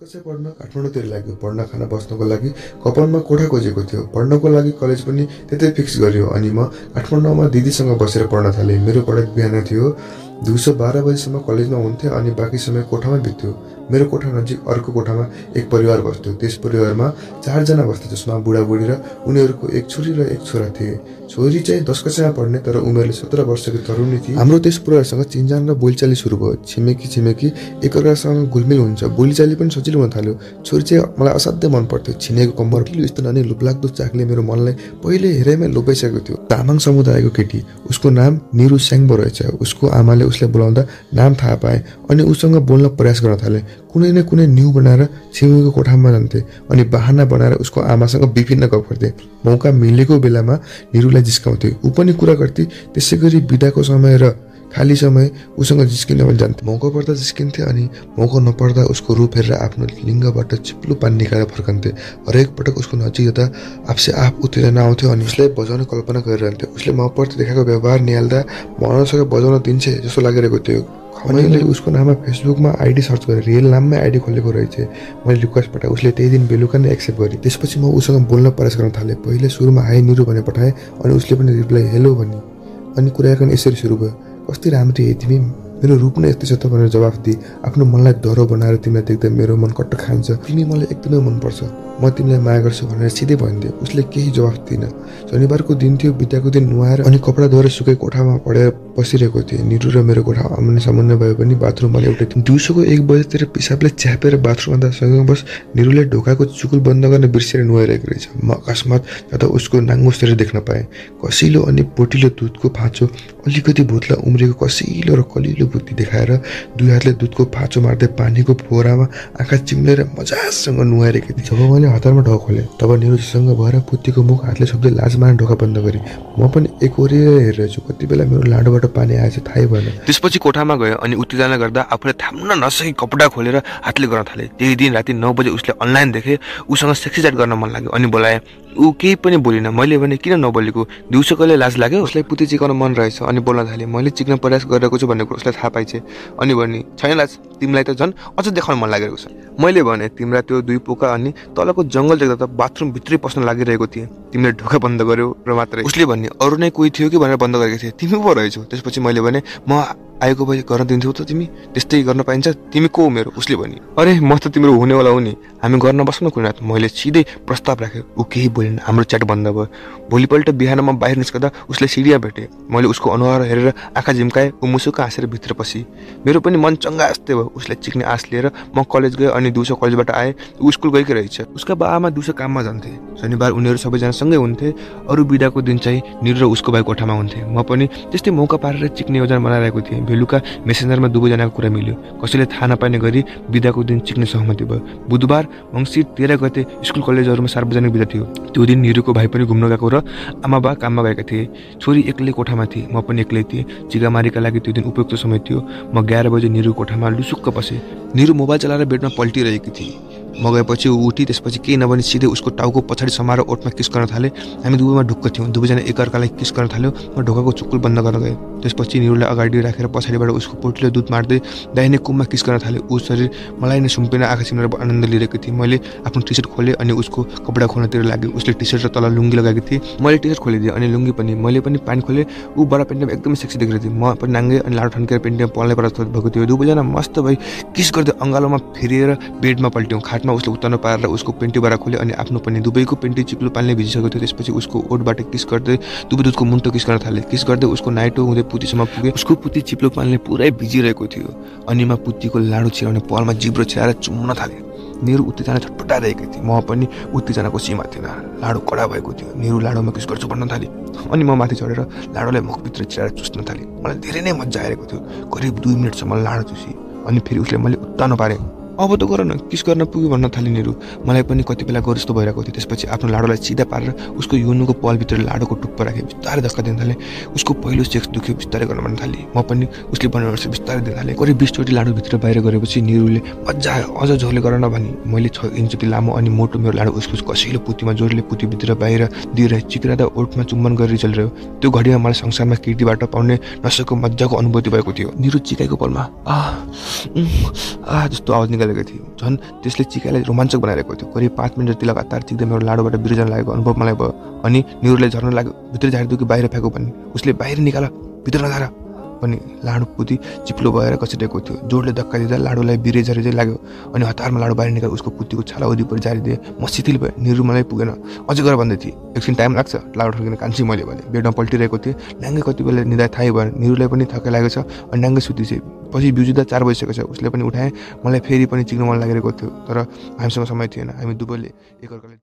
कक्षा पढ्न काठमाडौँतिर लाग्यो पढ्न खाना बस्नको लागि कपनमा कोठा खोजेको थियो। पढ्नको लागि कलेज पनि त्यतै फिक्स गर्यो अनि म काठमाडौँमा दिदीसँग बसेर पढ्न थालेँ। मेरो पढाइ बिहान थियो। दिउँसो बाह्र बजीसम्म कलेजमा हुन्थेँ अनि बाँकी समय कोठामा बित्थ्यो मेरो कोठा नजिक अर्को कोठामा एक परिवार बस्थ्यो। त्यस परिवारमा चारजना बस्थ्यो जसमा बुढाबुढी र उनीहरूको एक छोरी र एक छोरा थिए। छोरी चाहिँ दस कक्षामा पढ्ने तर उमेरले सत्र वर्षको तरुणी थिए। हाम्रो त्यस परिवारसँग चिन्जान र बोलीचाली सुरु भयो। छिमेकी छिमेकी एकअर्कासँग घुलमिल हुन्छ। बोलीचाली पनि सजिलो हुन थाल्यो। छोरी चाहिँ मलाई असाध्यै मन पर्थ्यो। छिनेको कम्बर किलो स्तन अनि लुप्लाग्दो चाकले मेरो मनलाई पहिले हेराइमै लोपाइसकेको थियो। तामाङ समुदायको केटी। उसको नाम निरु स्याङ्बो रहेछ। उसको आमाले उसलाई बोलाउँदा नाम थाहा पाए अनि उसँग बोल्न प्रयास गर्न थाले। कुनै न कुनै न्यु बनाएर छिमेकीको कोठामा जान्थे अनि बाहना बनाएर उसको आमासँग विभिन्न गफ गर्थे। मौका मिलेको बेलामा निरुलाई जिस्काउँथे। ऊ पनि कुरा गर्थे त्यसै गरी बिदाको समय र खाली समय उसँग जिस्किन पनि जान्थे। मौका पर्दा जिस्किन्थे अनि मौका नपर्दा उसको रूप हेरेर आफ्नो लिङ्गबाट चिप्लो पानी निकालेर फर्कन्थे। हरेक पटक उसको नजिक यता आफसे आफ उत्तेजना आउँथ्यो अनि उसलाई बजाउने कल्पना गरिरहन्थ्यो। उसले मप्रति देखाएको व्यवहार निहाल्दा मनसँग बजाउन दिन्छ जस्तो लागिरहेको थियो। मैले उसको नाममा फेसबुकमा आइडी सर्च गरेँ रियल नाममै आइडी खोलेको रहेछ। मैले रिक्वेस्ट पठाएँ उसले त्यही दिन बेलुका नै एक्सेप्ट गरेँ। त्यसपछि म उसँग बोल्न प्रयास गर्न थालेँ। पहिले सुरुमा हाई निरु भनेर पठाएँ अनि उसले पनि रिप्लाई हेलो भने। अनि कुराकानी यसरी सुरु भयो। कति राम्रो थिए तिमी? मेरो रूप नै यस्तै छ त भनेर जवाफ दिए। आफ्नो मनलाई डह्रो बनाएर तिमीलाई देख्दा मेरो मन कट्ट खान्छ तिमी मलाई एकदमै मनपर्छ। म तिमीलाई माया गर्छु भनेर सिधै भनिदियो उसले केही जवाफ दिएन। शनिबारको दिन थियो बिताको दिन नुहाएर अनि कपडा धोएर सुकै कोठामा पढेर बसिरहेको थिएँ। निरु र मेरो कोठा आउने सामान्य भए पनि बाथरुममा एउटै थियो दिउँसोको एक बजीतिर पिसाबले च्यापेर बाथरुम जाँदा सँगै बस निरुले ढोकाको चुकुल बन्द गर्न बिर्सेर नुहाइरहेको रहेछ। म अकस्मात जाँदा उसको नाङ्गोस्तिर देख्न पाएँ। कसिलो अनि पोटिलो दुधको फाँचो अलिकति भुत्ला उम्रेको कसिलो र कलिलो बुद्धि देखाएर दुई हातले दुधको फाँचो मार्दै पानीको फोहरामा आँखा चिम्लेर मजासँग नुहाइरहेको थिएँ। जब मैले हतारमा ढोका खोलेँ। तब निरुजीसँग भएर पुत्तीको मुख हातले सक्दै लाज मार्ने ढोका बन्द गरेँ। म पनि एकहोरिएर हेरिरहेछु कति बेला मेरो लाडोबाट पानी आएछ थाहै भएन। त्यसपछि कोठामा गयो अनि उत्तेजना गर्दा आफूले थाम्न नसकी कपडा खोलेर हातले गर्न थाले। त्यही दिन राति नौ बजे उसले अनलाइन देखे। उसँग सेक्सी गर्न मन लाग्यो अनि बोलाए ऊ केही पनि बोलिन। मैले भने किन नबोलेको? दिउँसो कहिले लाज लाग्यो? उसलाई पुती चिकाउन मन रहेछ अनि बोल्न थालेँ मैले चिक्न प्रयास गरेको छु भन्ने कुरो उसलाई थाहा पाइछे अनि भने छैन लाज तिमीलाई त झन् अझ देखाउन मन लागेको छ। मैले भने तिमीलाई त्यो दुई पोका अनि तलको जङ्गल देख्दा त बाथरुम भित्रै पस्न लागिरहेको थिएँ। तिमीले ढोका बन्द गर्यो र मात्रै उसले भन्ने अरू नै कोही थियो कि भनेर बन्द गरेको थिएँ। तिमी पो रहेछौ त्यसपछि मैले भने म आएको भए गर्न दिन्थ्यौ त तिमी? त्यस्तै गर्न पाइन्छ। तिमी को मेरो? उसले भनी अरे म त तिम्रो हुनेवाला हो नि। हामी गर्न बस्नु कुनै रात मैले सिधै प्रस्ताव राखेँ। ऊ केही बोलेन। हाम्रो च्याट बन्द भयो। भोलिपल्ट बिहान म बाहिर निस्कँदा उसले सिडिया भेटेँ। मैले उसको अनुहार हेरेर आँखा झिम्काएँ। ऊ मुसुक हाँसेर भित्र पसी। मेरो पनि मन चङ्गा जस्तै भयो। उसलाई चिक्ने आश लिएर म कलेज गएँ अनि दिउँसो कलेजबाट आएँ। ऊ स्कुल गएकै रहेछ। उसका बाआमा दिउँसो काममा जान्थे। शनिबार उनीहरू सबैजना सँगै हुन्थे। अरू बिदाको दिन चाहिँ निर उसको भाइ कोठामा हुन्थे। म पनि त्यस्तै मौका पारेर चिक्ने योजना बनाइरहेको थिएँ। बेलुका मेसेन्जरमा दुवैजनाको कुरा मिल्यो। कसैले थाहा नपाइने गरी बिदाको दिन चिक्ने सहमति भयो। बुधबार मङ्सिर तेह्र गते स्कुल कलेजहरूमा सार्वजनिक बिदा थियो। त्यो दिन निरुको भाइ पनि घुम्न गएको र आमा बा काममा गएका थिए। छोरी एक्लै कोठामा थिए म पनि एक्लै थिएँ। चिगामारीका लागि त्यो दिन उपयुक्त समय थियो। म एघार बजे निरु कोठामा लुसुक्क बसेँ। निरु मोबाइल चलाएर बेडमा पल्टिरहेकी थिए। म गएपछि ऊ उठी त्यसपछि केही नभनी सिधै उसको टाउको पछाडि समाएर ओठमा किस गर्न थालेँ। हामी दुवैमा ढुक्क थियौँ। दुवैजना एकअर्कालाई किस गर्न थाल्यो? म ढोकाको चुक्कुल बन्द गर्न गएँ। त्यसपछि निरुलाई अगाडि राखेर पछाडिबाट उसको पोटीले दुध मार्दै दाहिने कुममा किस गर्न थाल्यो ऊ शरीर मलाई नै सुम्पिन आँखा चिम्लेर आनन्द लिइरहेको थिएँ। मैले आफ्नो टी सर्ट खोलेँ अनि उसको कपडा खोल्नतिर लाग्यो। उसले टी सर्ट र तल लुङ्गी लगाएको थिएँ। मैले टी सर्ट खोलिदिएँ अनि लुङ्गी पनि। मैले पनि पानी खोलेँ। ऊ बडा पेन्टमा एकदमै सेक्सी देखिरहेको थिएँ। म पनि नाङ्गे अनि लाडो ठन्केर पेन्टमा पल्ने भएको थियो। दुवैजना मस्त भई किस गर्दै अँगालोमा फेरिएर बेडमा पल्ट्यौँ। खाटमा उसले उत्तानो पारेर उसको पेन्टी बारा खोल्यो अनि आफ्नो पनि दुवैको पेन्टी चिप्लो पानीले भिजिसकेको थियो। त्यसपछि उसको ओठबाट किस गर्दै दुवै दुधको मुन्टो किस गर्न थालेँ? किस गर्दै उसको नाइटो हुँदै पुतीसम्म पुगे उसको पुती चिप्लो पानीले पुरै भिजिरहेको थियो। अनि म पुतीको लाडो छिराउने पालमा जिब्रो छिराएर चुम्न थालेँ। निरु उत्तेजना छटपटाइरहेको थिएँ। म पनि उत्तेजनाको सीमा थिएन। लाडो कडा भएको थियो। निरु लाडोमा किस गर्छु भन्न थालेँ? अनि म माथि चढेर लाडोलाई मुखभित्र चिराएर चुस्न थालेँ। मलाई धेरै नै मजा आइरहेको थियो। करिब दुई मिनटसम्म लाडो चुसी। अनि फेरि उसले मैले उत्तानो पारेँ। अब त गर न किस गर्न पुग्यो भन्न थालिनेहरू? मलाई पनि कति बेला गर जस्तो भइरहेको थियो। त्यसपछि आफ्नो लाडोलाई सिधा पारेर उसको युनुको पलभित्र लाडोको टुप्पो राखेँ बिस्तारै धक्का दिन थालेँ। उसको पहिलो सेक्स दुख्यो बिस्तारै गर्न भन्न थालेँ। म पनि उसले बनाउनु बिस्तारै दिन थालेँ। करिब बिसचोटि लाडोभित्र बाहिर गरेपछि निरुले मजा अझ झोले गर न भनी। मैले छ इन्च जति लामो अनि मोटो मेरो लाडो उसको कसिलो पुतीमा जोडले पुतीभित्र बाहिर दिइरहे चिक्रादा ओठमा चुम्बन गरेर चलिरह्यो त्यो घडीमा मलाई संसारमा केटीबाट पाउने नसकेको मजाको अनुभूति भएको थियो। निरु चिकाइको पलमा आ जस्तो आवाज निकालेको थियो। झन् त्यसले चिकालाई रोमाञ्चक बनाइरहेको थियो। करिब पाँच मिनट जति लगातार चिक्दै मेरो लाडोबाट बिरुजन लागेको अनुभव मलाई भयो अनि निहुरले झर्न लाग्यो भित्र झारिदियो कि बाहिर फ्याँको भन्ने। उसले बाहिर निकाल भित्र नझार पनि लाडो पुती चिप्लो भएर कसिरहेको थियो। जोडले धक्का दिँदा लाडोलाई बिरे झरी चाहिँ लाग्यो अनि हतारमा लाडो बाहिर निकाल उसको पुतीको छाला वरिपरि जारिदिए म शिथिल भएँ निरु मलाई पुगेन। अझै गर भन्दै थिएँ एकछिन टाइम लाग्छ लाडो ठोकिन कान्छी मैले भने बेडमा पल्टिरहेको थिएँ। नाङ्गे कति बेला निदा थाहै भएन। निरुलाई पनि थकाइ लागेको छ अनि नाङ्गे सुति चाहिँ पछि बिउजुदा चार बजिसकेको छ उसले पनि उठाएँ। मलाई फेरि पनि चिक्नु मन लागिरहेको थियो तर हामीसँग समय थिएन। हामी दुवैले एकअर्काले